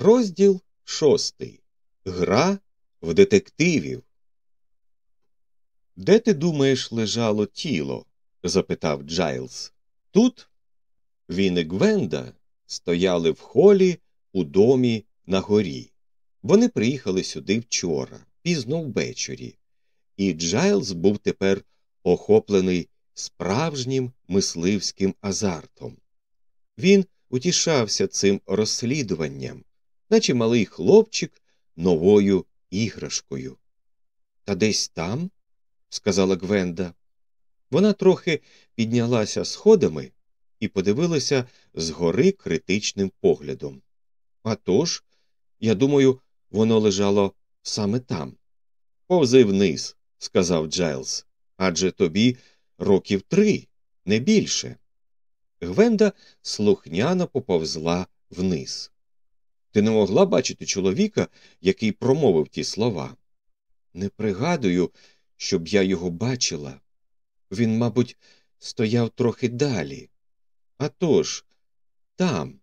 Розділ шостий. Гра в детективів. Де ти думаєш лежало тіло? запитав Джайлз. Тут він і Гвенда стояли в холі у домі на горі. Вони приїхали сюди вчора, пізно ввечері, і Джайлз був тепер охоплений справжнім мисливським азартом. Він утішався цим розслідуванням, наче малий хлопчик новою іграшкою. Та десь там, сказала Гвенда. Вона трохи піднялася сходами і подивилася згори критичним поглядом. «А тож, я думаю, воно лежало саме там. Повзи вниз, сказав Джайлз, адже тобі років три, не більше. Гвенда слухняно поповзла вниз. Ти не могла бачити чоловіка, який промовив ті слова? Не пригадую, щоб я його бачила. Він, мабуть, стояв трохи далі. А тож, там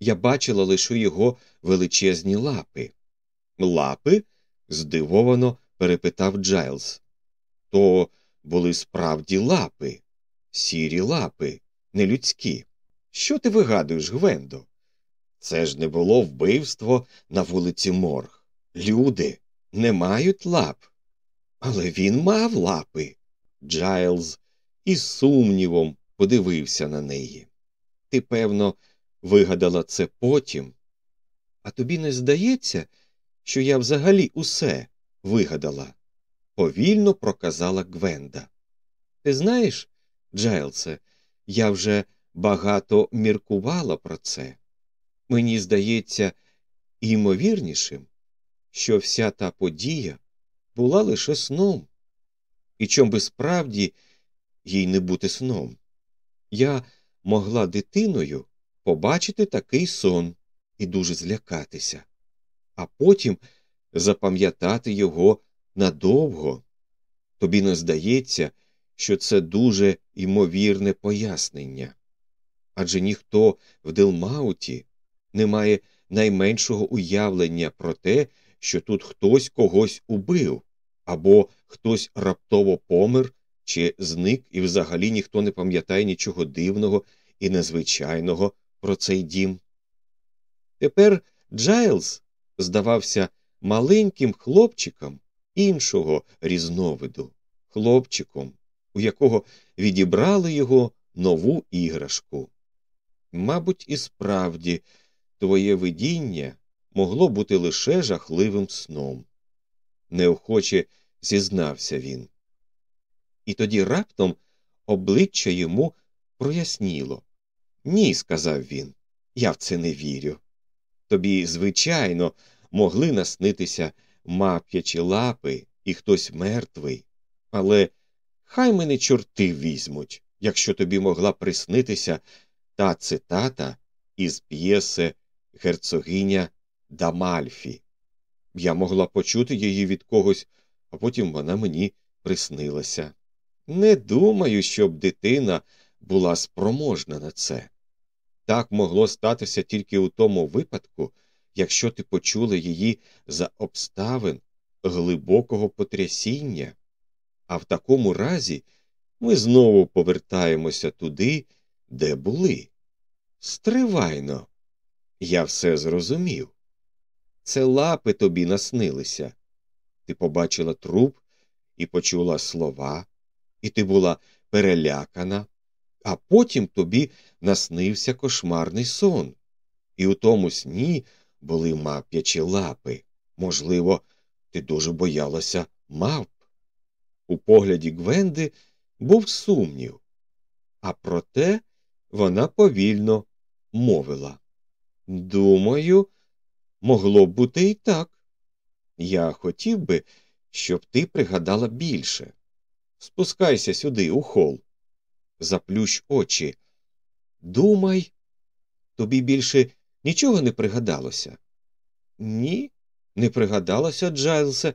я бачила лише його величезні лапи. Лапи? здивовано перепитав Джайлз. То були справді лапи, сірі лапи, нелюдські. Що ти вигадуєш, Гвендо? Це ж не було вбивство на вулиці Морг. Люди не мають лап. Але він мав лапи. Джайлз із сумнівом подивився на неї. Ти, певно, вигадала це потім. А тобі не здається, що я взагалі усе вигадала? повільно проказала Гвенда. Ти знаєш, Джайлсе, я вже багато міркувала про це. Мені здається ймовірнішим, що вся та подія була лише сном, і чом би справді їй не бути сном. Я могла дитиною побачити такий сон і дуже злякатися, а потім запам'ятати його надовго. Тобі не здається, що це дуже ймовірне пояснення. Адже ніхто в Дилмауті не має найменшого уявлення про те, що тут хтось когось убив, або хтось раптово помер чи зник, і взагалі ніхто не пам'ятає нічого дивного і незвичайного про цей дім. Тепер Джайлз здавався маленьким хлопчиком іншого різновиду, хлопчиком, у якого відібрали його нову іграшку. Мабуть, і справді твоє видіння могло бути лише жахливим сном. Неохоче зізнався він. І тоді раптом обличчя йому проясніло. Ні, сказав він, я в це не вірю. Тобі, звичайно, могли наснитися мап'ячі лапи і хтось мертвий, але хай мене чорти візьмуть, якщо тобі могла приснитися та цитата із п'єси герцогиня Дамальфі. Я могла почути її від когось, а потім вона мені приснилася. Не думаю, щоб дитина була спроможна на це. Так могло статися тільки у тому випадку, якщо ти почула її за обставин глибокого потрясіння, а в такому разі ми знову повертаємося туди, де були. Стривайно, я все зрозумів. Це лапи тобі наснилися. Ти побачила труп і почула слова, і ти була перелякана, а потім тобі наснився кошмарний сон, і у тому сні були мап'ячі лапи. Можливо, ти дуже боялася мавп. У погляді Гвенди був сумнів, а проте вона повільно мовила Думаю, могло б бути і так. Я хотів би, щоб ти пригадала більше. Спускайся сюди, у хол. Заплющ очі. Думай, тобі більше нічого не пригадалося? Ні, не пригадалося, Джайлсе.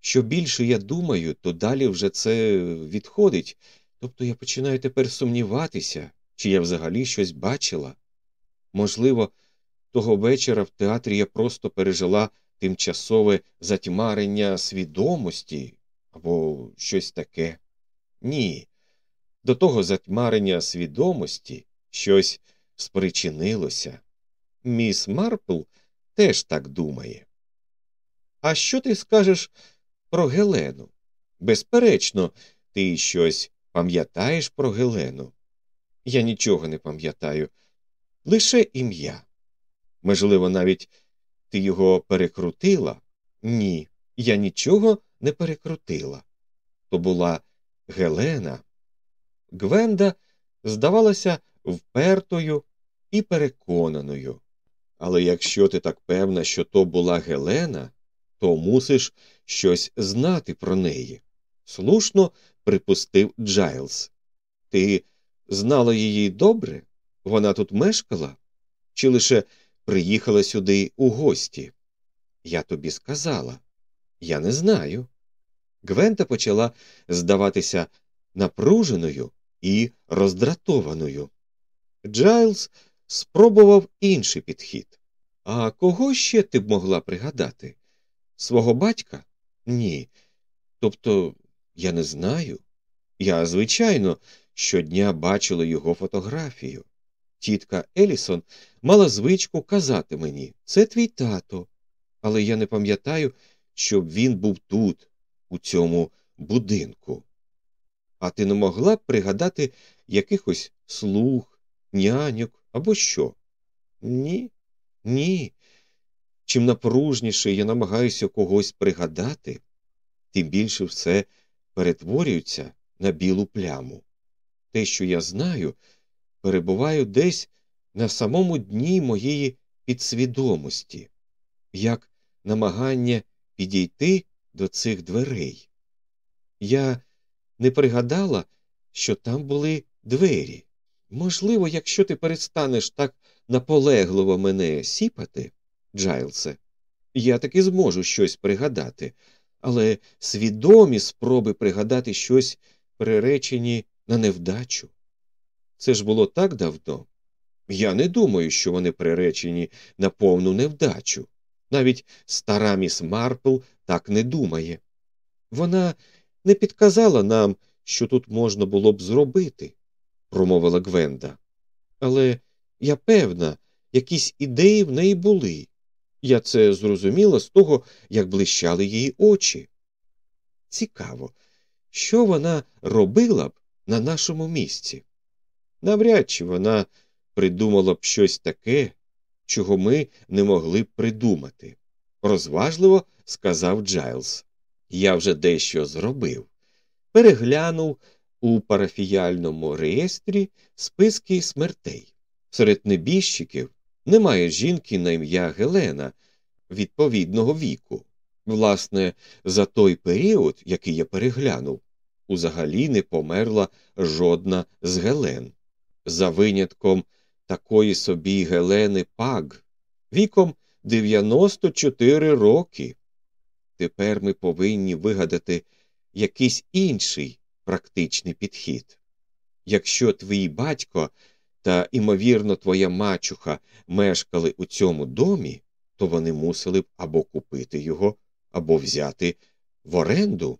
Що більше я думаю, то далі вже це відходить. Тобто я починаю тепер сумніватися, чи я взагалі щось бачила. Можливо, того вечора в театрі я просто пережила тимчасове затьмарення свідомості або щось таке. Ні. До того затьмарення свідомості щось спричинилося. Міс Марпл теж так думає. А що ти скажеш про Гелену? Безперечно, ти щось пам'ятаєш про Гелену? Я нічого не пам'ятаю, лише ім'я. Можливо, навіть ти його перекрутила? Ні, я нічого не перекрутила. То була Гелена. Гвенда здавалася впертою і переконаною. Але якщо ти так певна, що то була Гелена, то мусиш щось знати про неї. Слушно припустив Джайлз. Ти знала її добре? Вона тут мешкала? Чи лише приїхала сюди у гості? Я тобі сказала. Я не знаю. Гвента почала здаватися напруженою і роздратованою. Джайлз спробував інший підхід. А кого ще ти б могла пригадати? Свого батька? Ні. Тобто, я не знаю. Я, звичайно, щодня бачила його фотографію. Тітка Елісон мала звичку казати мені це твій тато, але я не пам'ятаю, щоб він був тут, у цьому будинку. А ти не могла б пригадати якихось слуг, няньок або що? Ні, ні. Чим напружніше я намагаюся когось пригадати, тим більше все перетворюється на білу пляму. Те, що я знаю, перебуваю десь на самому дні моєї підсвідомості, як намагання підійти до цих дверей. Я не пригадала, що там були двері. Можливо, якщо ти перестанеш так наполегливо мене сіпати, Джайлсе, я таки зможу щось пригадати, але свідомі спроби пригадати щось приречені на невдачу. Це ж було так давно. Я не думаю, що вони приречені на повну невдачу. Навіть стара міс Марпл так не думає. Вона не підказала нам, що тут можна було б зробити, промовила Гвенда. Але я певна, якісь ідеї в неї були. Я це зрозуміла з того, як блищали її очі. Цікаво, що вона робила б на нашому місці. Навряд чи вона придумала б щось таке, чого ми не могли б придумати, розважливо сказав Джайлз. Я вже дещо зробив. Переглянув у парафіяльному реєстрі списки смертей. Серед небіжчиків немає жінки на ім'я Гелена відповідного віку. Власне, за той період, який я переглянув, узагалі не померла жодна з Гелен. За винятком такої собі Гелени Паг, віком 94 роки. Тепер ми повинні вигадати якийсь інший практичний підхід. Якщо твій батько та, імовірно, твоя мачуха мешкали у цьому домі, то вони мусили б або купити його, або взяти в оренду.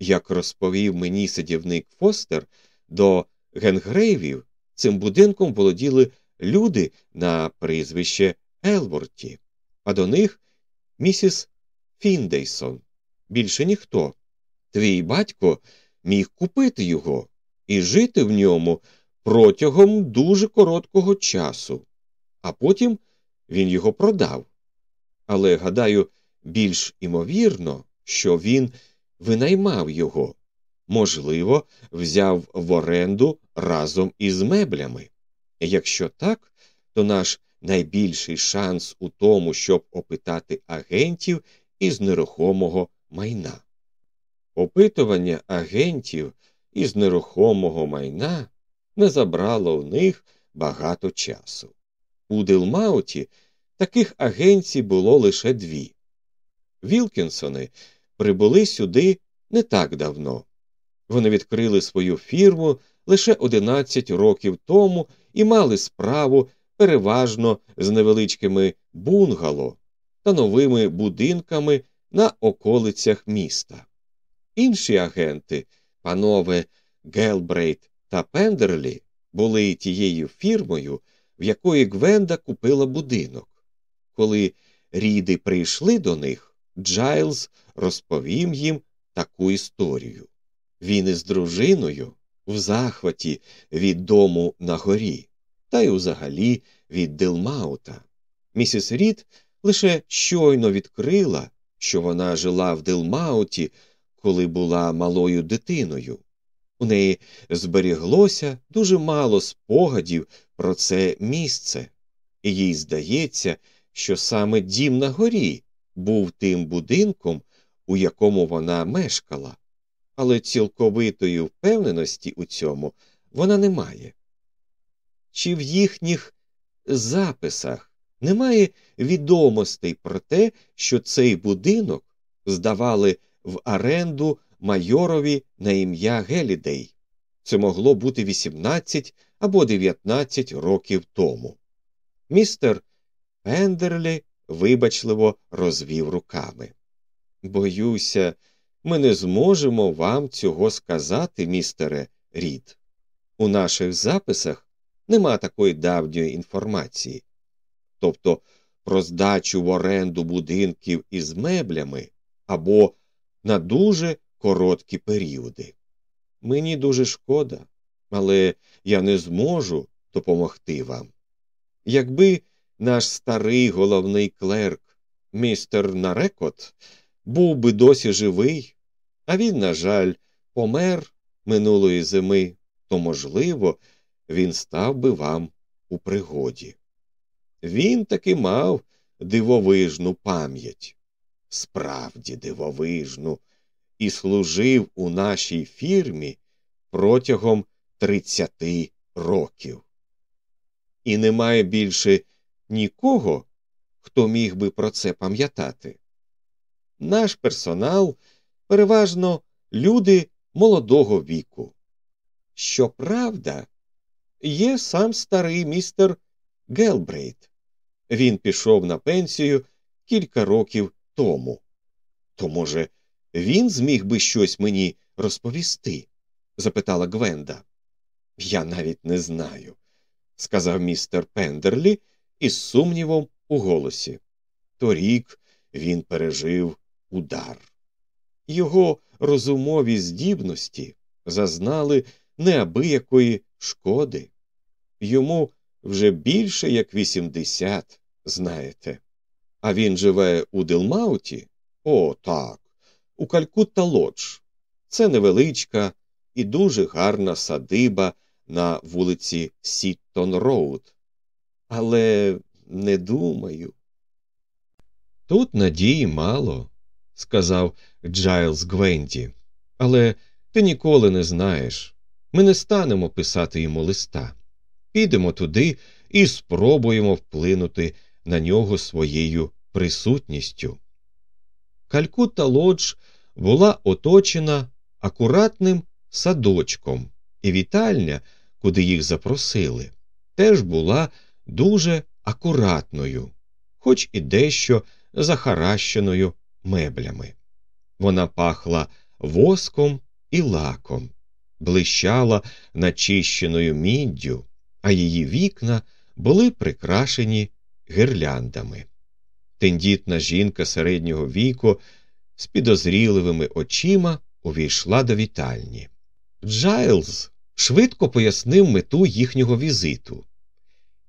Як розповів мені садівник Фостер, до Генгрейвів цим будинком володіли люди на прізвище Елворті, а до них місіс Фіндейсон. Більше ніхто. Твій батько міг купити його і жити в ньому протягом дуже короткого часу, а потім він його продав. Але, гадаю, більш імовірно, що він винаймав його, можливо, взяв в оренду разом із меблями. Якщо так, то наш найбільший шанс у тому, щоб опитати агентів із нерухомого майна. Опитування агентів із нерухомого майна не забрало у них багато часу. У Дилмауті таких агенцій було лише дві. Вілкінсони прибули сюди не так давно. Вони відкрили свою фірму лише 11 років тому і мали справу переважно з невеличкими бунгало та новими будинками на околицях міста. Інші агенти, панове Гелбрейт та Пендерлі, були тією фірмою, в якої Гвенда купила будинок. Коли Ріди прийшли до них, Джайлз розповів їм таку історію. Він із дружиною в захваті від дому на горі, та й взагалі від Дилмаута. Місіс Рід лише щойно відкрила, що вона жила в Дилмауті, коли була малою дитиною. У неї зберіглося дуже мало спогадів про це місце, і їй здається, що саме дім на горі був тим будинком, у якому вона мешкала, але цілковитої впевненості у цьому вона не має. Чи в їхніх записах немає відомостей про те, що цей будинок здавали в оренду майорові на ім'я Гелідей. Це могло бути 18 або 19 років тому. Містер Пендерлі вибачливо розвів руками. Боюся, ми не зможемо вам цього сказати, містере Рід. У наших записах нема такої давньої інформації. Тобто про здачу в оренду будинків із меблями або на дуже короткі періоди. Мені дуже шкода, але я не зможу допомогти вам. Якби наш старий головний клерк, містер Нарекот, був би досі живий, а він, на жаль, помер минулої зими, то, можливо, він став би вам у пригоді. Він таки мав дивовижну пам'ять, справді дивовижну, і служив у нашій фірмі протягом 30 років. І немає більше нікого, хто міг би про це пам'ятати. Наш персонал переважно люди молодого віку. Щоправда, є сам старий містер Гелбрейт. Він пішов на пенсію кілька років тому. То, може, він зміг би щось мені розповісти? запитала Гвенда. Я навіть не знаю, сказав містер Пендерлі із сумнівом у голосі. Торік він пережив удар. Його розумові здібності зазнали неабиякої шкоди. Йому вже більше як вісімдесят, знаєте. А він живе у Дилмауті? О, так, у Калькутта Лодж. Це невеличка і дуже гарна садиба на вулиці Сіттон Роуд. Але не думаю. Тут надії мало, сказав Джайлз Гвенді. Але ти ніколи не знаєш. Ми не станемо писати йому листа. Підемо туди і спробуємо вплинути на нього своєю присутністю. Калькутта Лодж була оточена акуратним садочком, і вітальня, куди їх запросили, теж була дуже акуратною, хоч і дещо захаращеною меблями. Вона пахла воском і лаком, блищала начищеною міддю, а її вікна були прикрашені гирляндами. Тендітна жінка середнього віку з підозріливими очима увійшла до вітальні. Джайлз швидко пояснив мету їхнього візиту.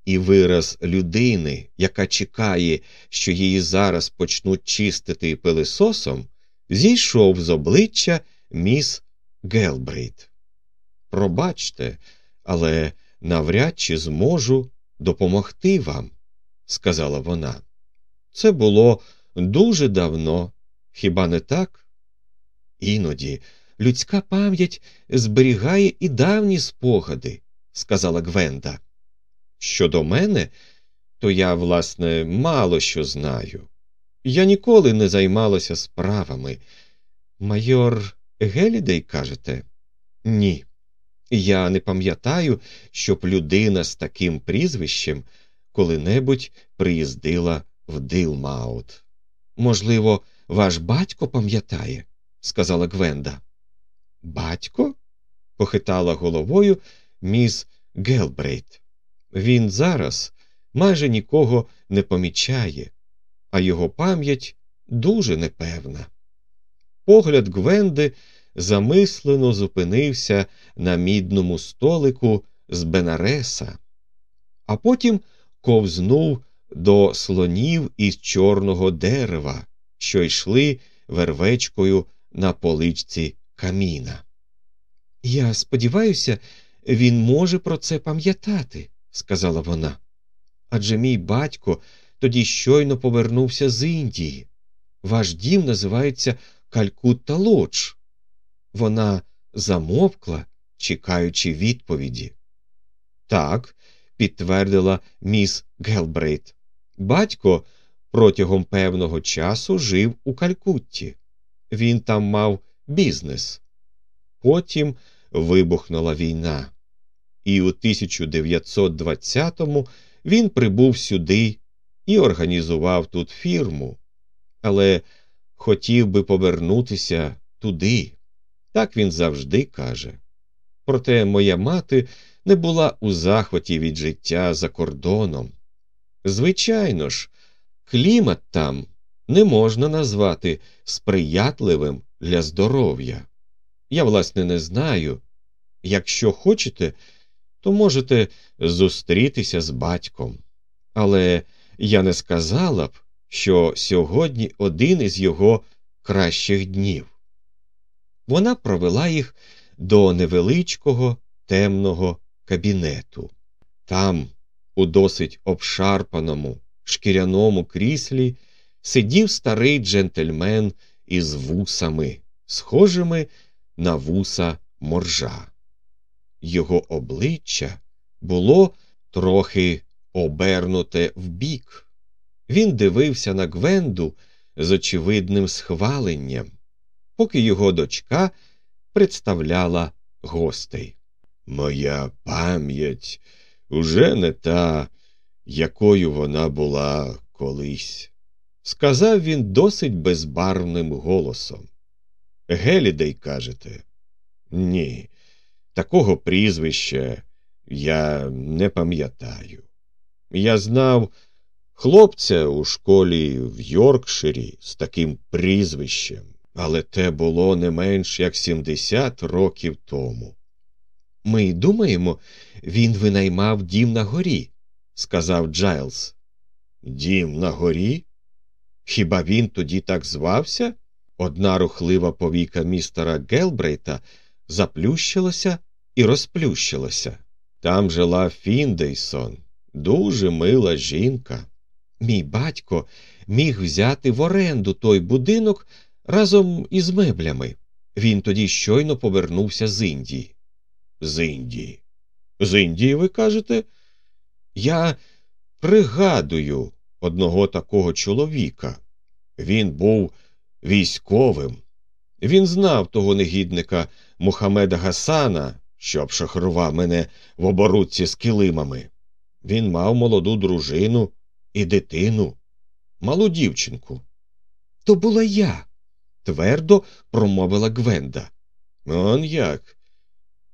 І вираз людини, яка чекає, що її зараз почнуть чистити пилисосом, зійшов з обличчя міс Гелбрейт. Пробачте, але навряд чи зможу допомогти вам, сказала вона. Це було дуже давно, хіба не так? Іноді людська пам'ять зберігає і давні спогади, сказала Гвенда. Щодо мене, то я, власне, мало що знаю. Я ніколи не займалася справами. Майор Гелідей, кажете? Ні. Я не пам'ятаю, щоб людина з таким прізвищем коли-небудь приїздила в Дилмаут. Можливо, ваш батько пам'ятає, сказала Гвенда. Батько? похитала головою міс Гелбрейт. Він зараз майже нікого не помічає, а його пам'ять дуже непевна. Погляд Гвенди замислено зупинився на мідному столику з Бенареса, а потім ковзнув до слонів із чорного дерева, що йшли вервечкою на поличці каміна. Я сподіваюся, він може про це пам'ятати, сказала вона. Адже мій батько тоді щойно повернувся з Індії. Ваш дім називається Калькутта Лодж. Вона замовкла, чекаючи відповіді. Так, підтвердила міс Гелбрейт. Батько протягом певного часу жив у Калькутті. Він там мав бізнес. Потім вибухнула війна, і у 1920-му він прибув сюди і організував тут фірму, але хотів би повернутися туди. Так він завжди каже. Проте моя мати не була у захваті від життя за кордоном. Звичайно ж, клімат там не можна назвати сприятливим для здоров'я. Я, власне, не знаю. Якщо хочете, то можете зустрітися з батьком. Але я не сказала б, що сьогодні один із його кращих днів. Вона провела їх до невеличкого темного кабінету. Там, у досить обшарпаному, шкіряному кріслі, сидів старий джентльмен із вусами, схожими на вуса моржа. Його обличчя було трохи обернуте вбік. Він дивився на Гвенду з очевидним схваленням, поки його дочка представляла гостей. Моя пам'ять уже не та, якою вона була колись, сказав він досить безбарвним голосом. Гелідей, кажете? Ні, такого прізвища я не пам'ятаю. Я знав хлопця у школі в Йоркширі з таким прізвищем, але те було не менш як 70 років тому. Ми думаємо, він винаймав дім на горі, сказав Джайлз. Дім на горі? Хіба він тоді так звався? Одна рухлива повіка містера Гелбрейта заплющилася і розплющилася. Там жила Фіндейсон, дуже мила жінка. Мій батько міг взяти в оренду той будинок разом із меблями. Він тоді щойно повернувся з Індії. З Індії. З Індії, ви кажете? Я пригадую одного такого чоловіка. Він був військовим. Він знав того негідника Мухамеда Гасана, що обшахрував мене в оборудці з килимами. Він мав молоду дружину і дитину, малу дівчинку. То була я, твердо промовила Гвенда. Он як?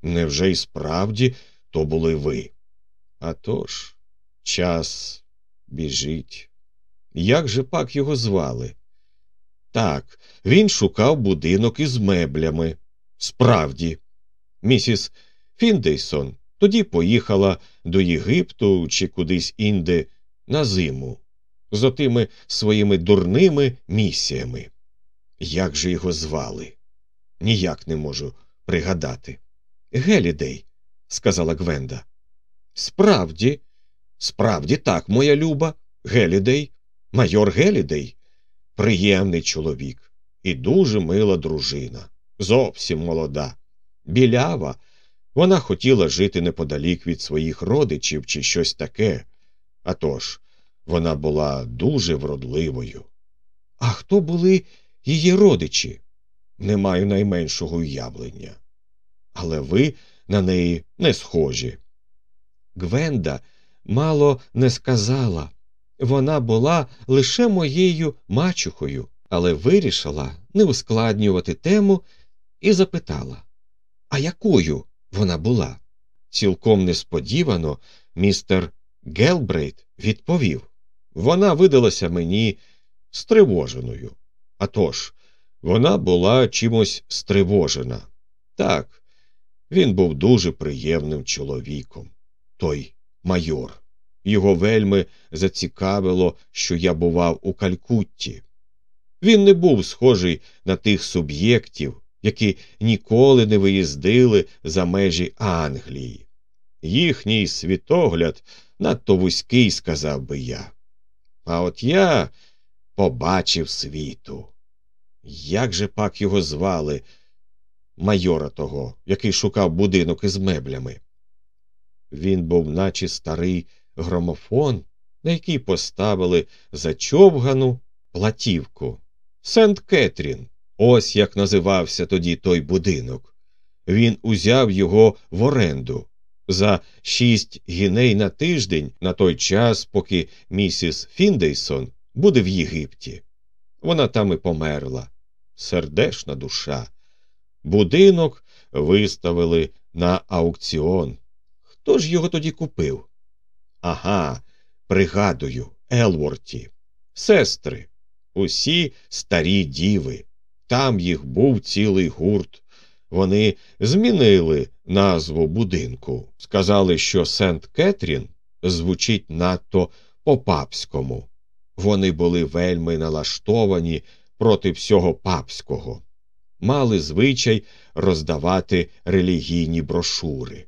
Невже й справді то були ви? А тож, час біжить. Як же пак його звали? Так, він шукав будинок із меблями. Справді, місіс Фіндейсон тоді поїхала до Єгипту чи кудись інде на зиму з отими своїми дурними місіями. Як же його звали? Ніяк не можу пригадати. Гелідей, сказала Гвенда. Справді, справді так, моя люба, Гелідей, майор Гелідей, приємний чоловік і дуже мила дружина, зовсім молода, білява. Вона хотіла жити неподалік від своїх родичів чи щось таке. А тож, вона була дуже вродливою. А хто були її родичі? Не маю найменшого уявлення. Але ви на неї не схожі. Гвенда мало не сказала. Вона була лише моєю мачухою, але вирішила не ускладнювати тему і запитала А якою вона була? Цілком несподівано містер Гелбрейт відповів Вона видалася мені стривоженою. Атож, вона була чимось стривожена. Так, він був дуже приємним чоловіком, той майор. Його вельми зацікавило, що я бував у Калькутті. Він не був схожий на тих суб'єктів, які ніколи не виїздили за межі Англії. Їхній світогляд надто вузький, сказав би я. А от я побачив світу. Як же пак його звали, майора того, який шукав будинок із меблями? Він був, наче старий громофон, на який поставили зачовгану платівку. Сент Кетрін. Ось як називався тоді той будинок. Він узяв його в оренду за шість гіней на тиждень на той час, поки місіс Фіндейсон буде в Єгипті. Вона там і померла. Сердешна душа. Будинок виставили на аукціон. Хто ж його тоді купив? Ага, пригадую, Елворті, сестри, усі старі діви. Там їх був цілий гурт. Вони змінили назву будинку, сказали, що Сент Кетрін звучить надто по папському. Вони були вельми налаштовані проти всього папського, мали звичай роздавати релігійні брошури.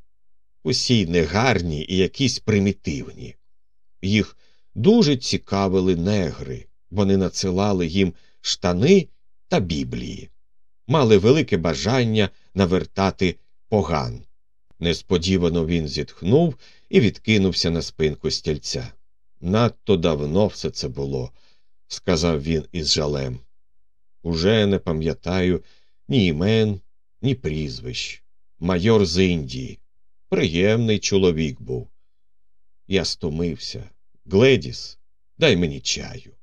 Усі негарні і якісь примітивні. Їх дуже цікавили негри, вони надсилали їм штани та біблії, мали велике бажання навертати поган. Несподівано він зітхнув і відкинувся на спинку стільця. Надто давно все це було, сказав він із жалем. Уже не пам'ятаю ні імен, ні прізвищ. Майор з Індії. Приємний чоловік був. Я стомився. Гледіс, дай мені чаю.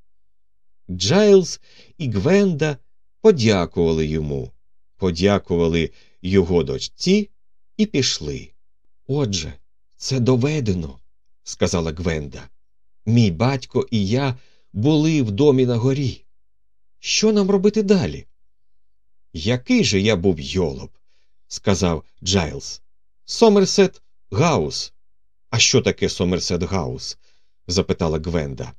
Джайлз і Гвенда подякували йому, подякували його дочці і пішли. Отже, це доведено, сказала Гвенда. Мій батько і я були в домі на горі. Що нам робити далі? Який же я був йолоб, сказав Джайлз. Сомерсет Гаус. А що таке Сомерсет Гаус? запитала Гвенда.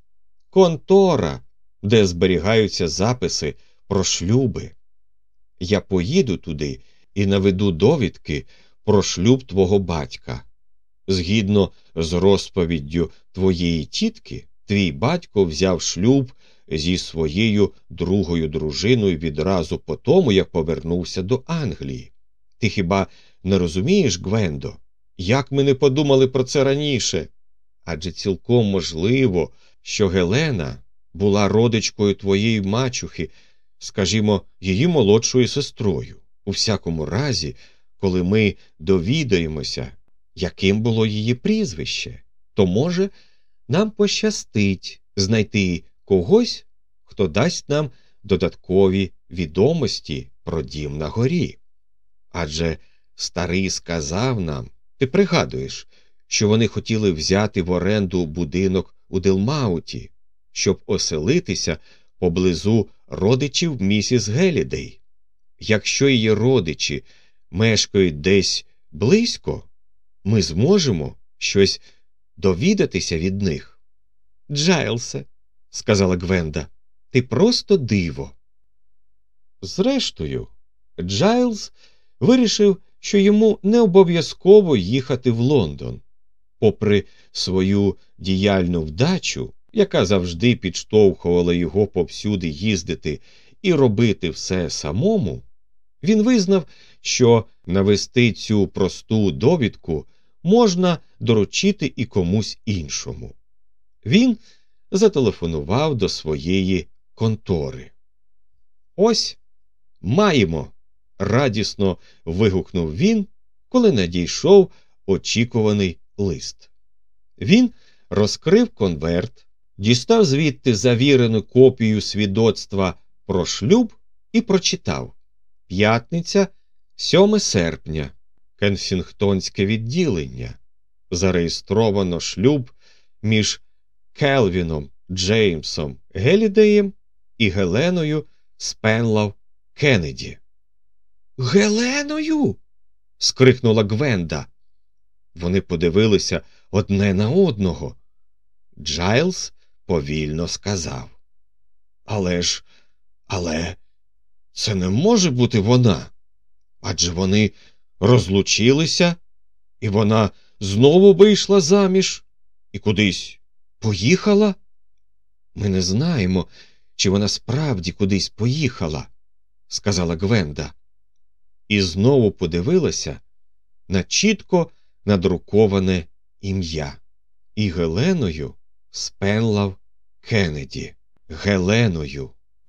Контора, де зберігаються записи про шлюби. Я поїду туди і наведу довідки про шлюб твого батька. Згідно з розповіддю твоєї тітки, твій батько взяв шлюб зі своєю другою дружиною відразу по тому, як повернувся до Англії. Ти хіба не розумієш, Гвендо, як ми не подумали про це раніше? Адже цілком можливо, що Гелена була родичкою твоєї мачухи, скажімо, її молодшою сестрою. У всякому разі, коли ми довідаємося, яким було її прізвище, то, може, нам пощастить знайти когось, хто дасть нам додаткові відомості про дім на горі. Адже старий сказав нам, ти пригадуєш, що вони хотіли взяти в оренду будинок у Дилмауті, щоб оселитися поблизу родичів місіс Гелідей. Якщо її родичі мешкають десь близько, ми зможемо щось довідатися від них. Джайлсе, сказала Гвенда, ти просто диво. Зрештою, Джайлз вирішив, що йому не обов'язково їхати в Лондон. Попри свою діяльну вдачу, яка завжди підштовхувала його повсюди їздити і робити все самому, він визнав, що навести цю просту довідку можна доручити і комусь іншому. Він зателефонував до своєї контори. Ось маємо. радісно вигукнув він, коли надійшов очікуваний лист. Він розкрив конверт, дістав звідти завірену копію свідоцтва про шлюб і прочитав П'ятниця, 7 серпня, Кенсінгтонське відділення. Зареєстровано шлюб між Келвіном Джеймсом Гелідеєм і Геленою Спенлав Кеннеді. Геленою. скрикнула Гвенда. Вони подивилися одне на одного. Джайлз повільно сказав. Але ж, але це не може бути вона. Адже вони розлучилися, і вона знову вийшла заміж і кудись поїхала. Ми не знаємо, чи вона справді кудись поїхала, сказала Гвенда. І знову подивилася на чітко надруковане ім'я. І Геленою Спенлав Кеннеді. Геленою.